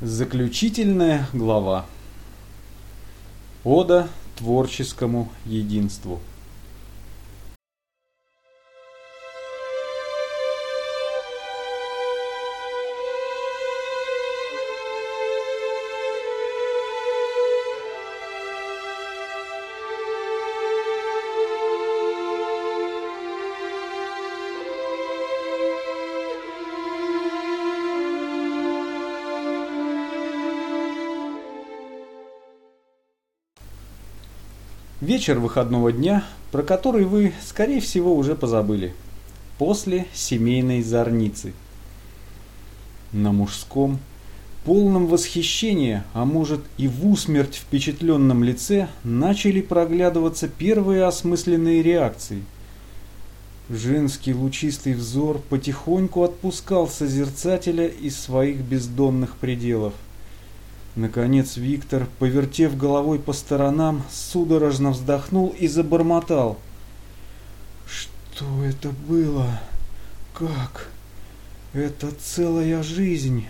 Заключительная глава. Ода творческому единству. Вечер выходного дня, про который вы, скорее всего, уже позабыли. После семейной зорницы. На мужском, полном восхищения, а может и в усмерть впечатленном лице, начали проглядываться первые осмысленные реакции. Женский лучистый взор потихоньку отпускал созерцателя из своих бездонных пределов. Наконец Виктор, повертев головой по сторонам, судорожно вздохнул и забормотал. «Что это было? Как? Это целая жизнь?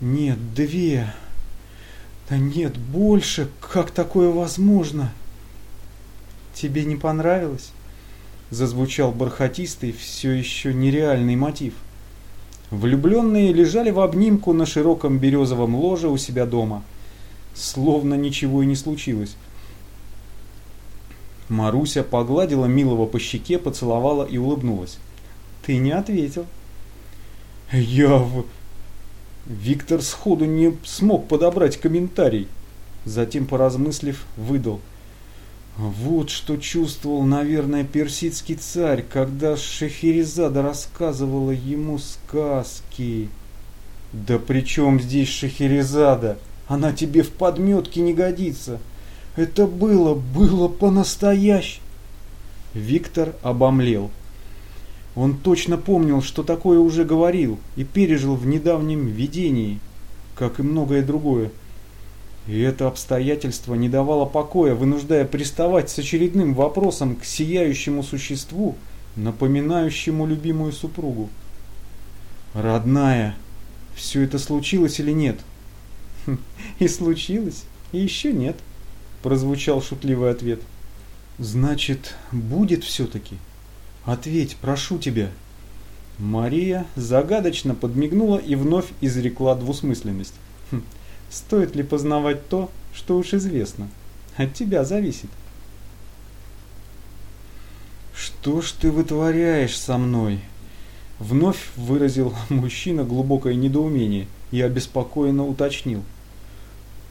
Нет, две. Да нет, больше. Как такое возможно?» «Тебе не понравилось?» Зазвучал бархатистый, все еще нереальный мотив. Влюбленные лежали в обнимку на широком березовом ложе у себя дома. Словно ничего и не случилось. Маруся погладила Милого по щеке, поцеловала и улыбнулась. «Ты не ответил». «Я в...» Виктор сходу не смог подобрать комментарий. Затем, поразмыслив, выдал – вот что чувствовал, наверное, персидский царь, когда Шахерезада рассказывала ему сказки. Да при чем здесь Шахерезада? Она тебе в подметке не годится. Это было, было по-настоящему. Виктор обомлел. Он точно помнил, что такое уже говорил и пережил в недавнем видении, как и многое другое. И это обстоятельство не давало покоя, вынуждая приставать с очередным вопросом к сияющему существу, напоминающему любимую супругу. «Родная, все это случилось или нет?» «Хм, «И случилось, и еще нет», – прозвучал шутливый ответ. «Значит, будет все-таки? Ответь, прошу тебя». Мария загадочно подмигнула и вновь изрекла двусмысленность. Стоит ли познавать то, что уж известно? От тебя зависит. «Что ж ты вытворяешь со мной?» Вновь выразил мужчина глубокое недоумение и обеспокоенно уточнил.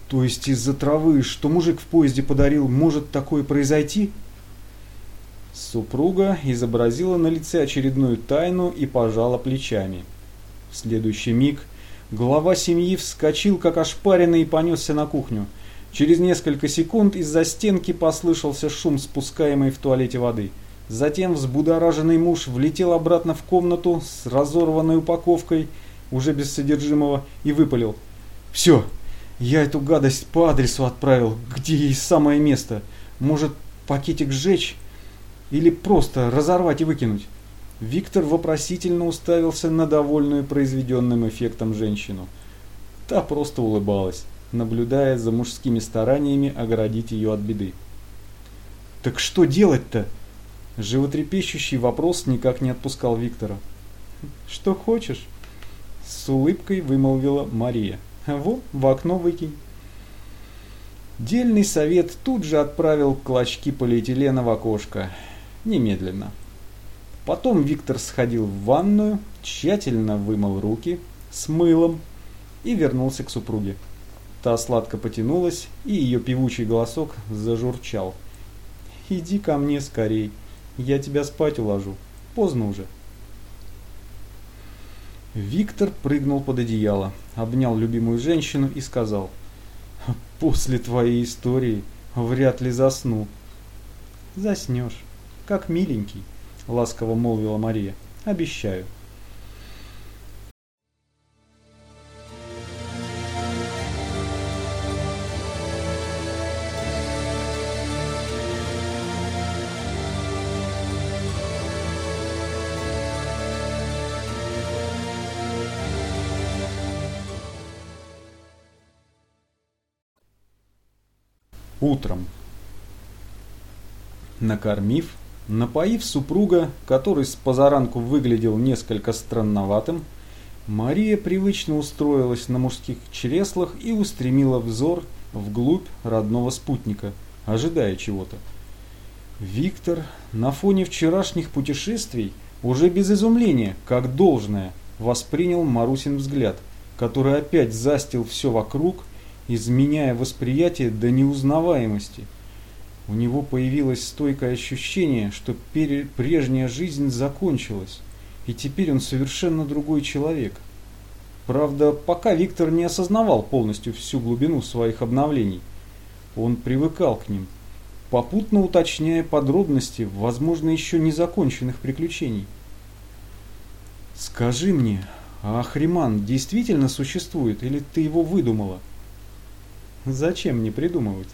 «То есть из-за травы, что мужик в поезде подарил, может такое произойти?» Супруга изобразила на лице очередную тайну и пожала плечами. В следующий миг Глава семьи вскочил, как ошпаренный, и понесся на кухню. Через несколько секунд из-за стенки послышался шум спускаемой в туалете воды. Затем взбудораженный муж влетел обратно в комнату с разорванной упаковкой, уже без содержимого, и выпалил. «Все, я эту гадость по адресу отправил, где ей самое место. Может, пакетик сжечь? Или просто разорвать и выкинуть?» Виктор вопросительно уставился на довольную произведенным эффектом женщину. Та просто улыбалась, наблюдая за мужскими стараниями оградить ее от беды. «Так что делать-то?» Животрепещущий вопрос никак не отпускал Виктора. «Что хочешь?» С улыбкой вымолвила Мария. «Во, в окно выкинь». Дельный совет тут же отправил клочки полиэтилена в окошко. Немедленно. Потом Виктор сходил в ванную, тщательно вымыл руки с мылом и вернулся к супруге. Та сладко потянулась, и ее певучий голосок зажурчал. «Иди ко мне скорей, я тебя спать уложу, поздно уже». Виктор прыгнул под одеяло, обнял любимую женщину и сказал, «После твоей истории вряд ли засну». «Заснешь, как миленький». —— ласково молвила Мария. «Обещаю». утром. Накормив напоив супруга, который с позаранку выглядел несколько странноватым, Мария привычно устроилась на мужских чреслах и устремила взор вглубь родного спутника, ожидая чего-то. Виктор на фоне вчерашних путешествий уже без изумления, как должное, воспринял Марусин взгляд, который опять застил все вокруг, изменяя восприятие до неузнаваемости. У него появилось стойкое ощущение, что прежняя жизнь закончилась, и теперь он совершенно другой человек. Правда, пока Виктор не осознавал полностью всю глубину своих обновлений. Он привыкал к ним, попутно уточняя подробности, возможно, еще не законченных приключений. «Скажи мне, а Ахриман действительно существует, или ты его выдумала?» «Зачем мне придумывать?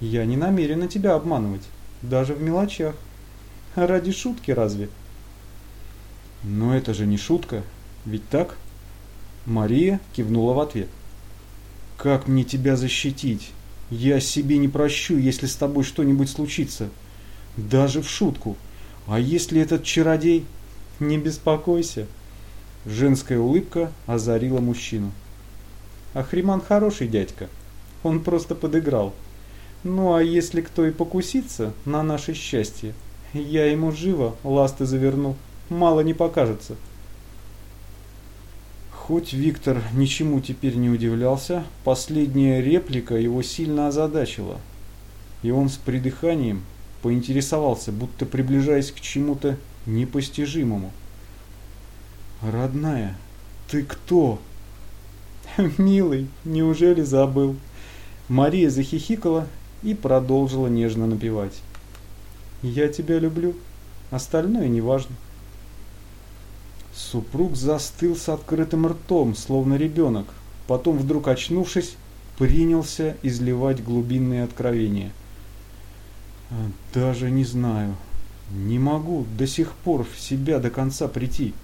Я не намерена тебя обманывать, даже в мелочах. Ради шутки разве?» «Но это же не шутка, ведь так?» Мария кивнула в ответ. «Как мне тебя защитить? Я себе не прощу, если с тобой что-нибудь случится. Даже в шутку. А если этот чародей...» «Не беспокойся». Женская улыбка озарила мужчину. «Ахриман хороший дядька. Он просто подыграл. Ну а если кто и покусится на наше счастье, я ему живо ласты заверну, мало не покажется». Хоть Виктор ничему теперь не удивлялся, последняя реплика его сильно озадачила. И он с придыханием поинтересовался, будто приближаясь к чему-то непостижимому. «Родная, ты кто?» «Милый, неужели забыл?» Мария захихикала и продолжила нежно напевать. «Я тебя люблю, остальное неважно». Супруг застыл с открытым ртом, словно ребенок. Потом, вдруг очнувшись, принялся изливать глубинные откровения. «А, «Даже не знаю. Не могу до сих пор в себя до конца прийти.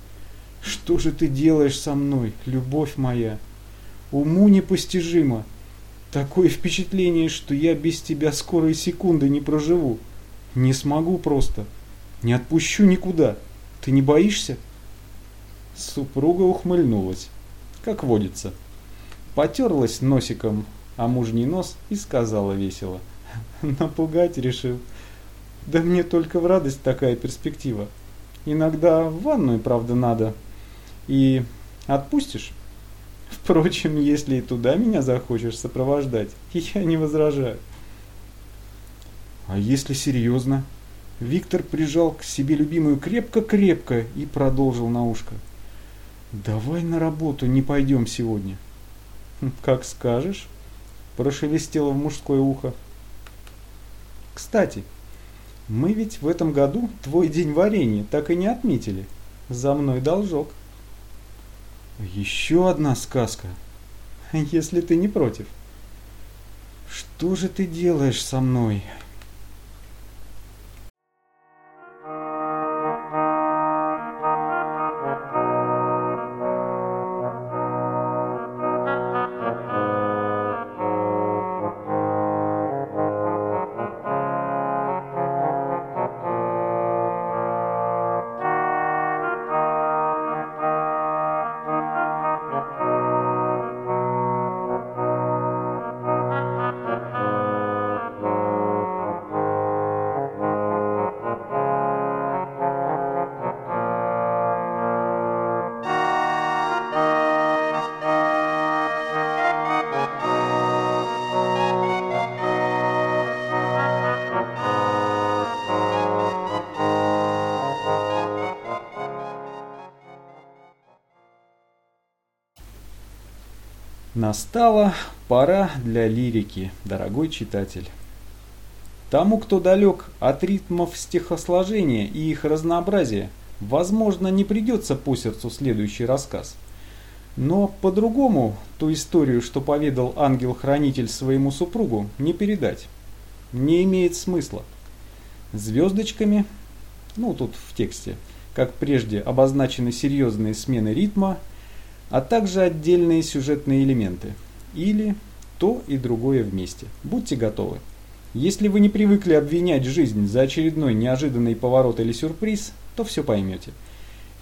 Что же ты делаешь со мной, любовь моя? Уму непостижимо. Такое впечатление, что я без тебя скоро и секунды не проживу. Не смогу просто. Не отпущу никуда. Ты не боишься?» Супруга ухмыльнулась, как водится. Потерлась носиком а мужний нос и сказала весело. Напугать решил. Да мне только в радость такая перспектива. Иногда в ванную, правда, надо. И отпустишь? Впрочем, если и туда меня захочешь сопровождать, я не возражаю. А если серьезно? Виктор прижал к себе любимую крепко-крепко и продолжил на ушко. «Давай на работу не пойдем сегодня». «Хм, «Как скажешь», – прошелестело в мужское ухо. «Кстати, мы ведь в этом году твой день варенья так и не отметили. За мной должок». «Еще одна сказка, если ты не против». «Что же ты делаешь со мной?» Настала пора для лирики, дорогой читатель. Тому, кто далек от ритмов стихосложения и их разнообразия, возможно, не придется по сердцу следующий рассказ. Но по-другому ту историю, что поведал ангел-хранитель своему супругу, не передать. Не имеет смысла. Звездочками, ну тут в тексте, как прежде обозначены серьезные смены ритма – а также отдельные сюжетные элементы. Или то и другое вместе. Будьте готовы. Если вы не привыкли обвинять жизнь за очередной неожиданный поворот или сюрприз, то все поймете.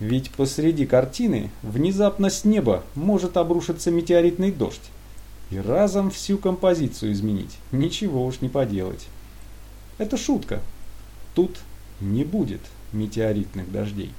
Ведь посреди картины внезапно с неба может обрушиться метеоритный дождь и разом всю композицию изменить. Ничего уж не поделать. Это шутка. Тут не будет метеоритных дождей.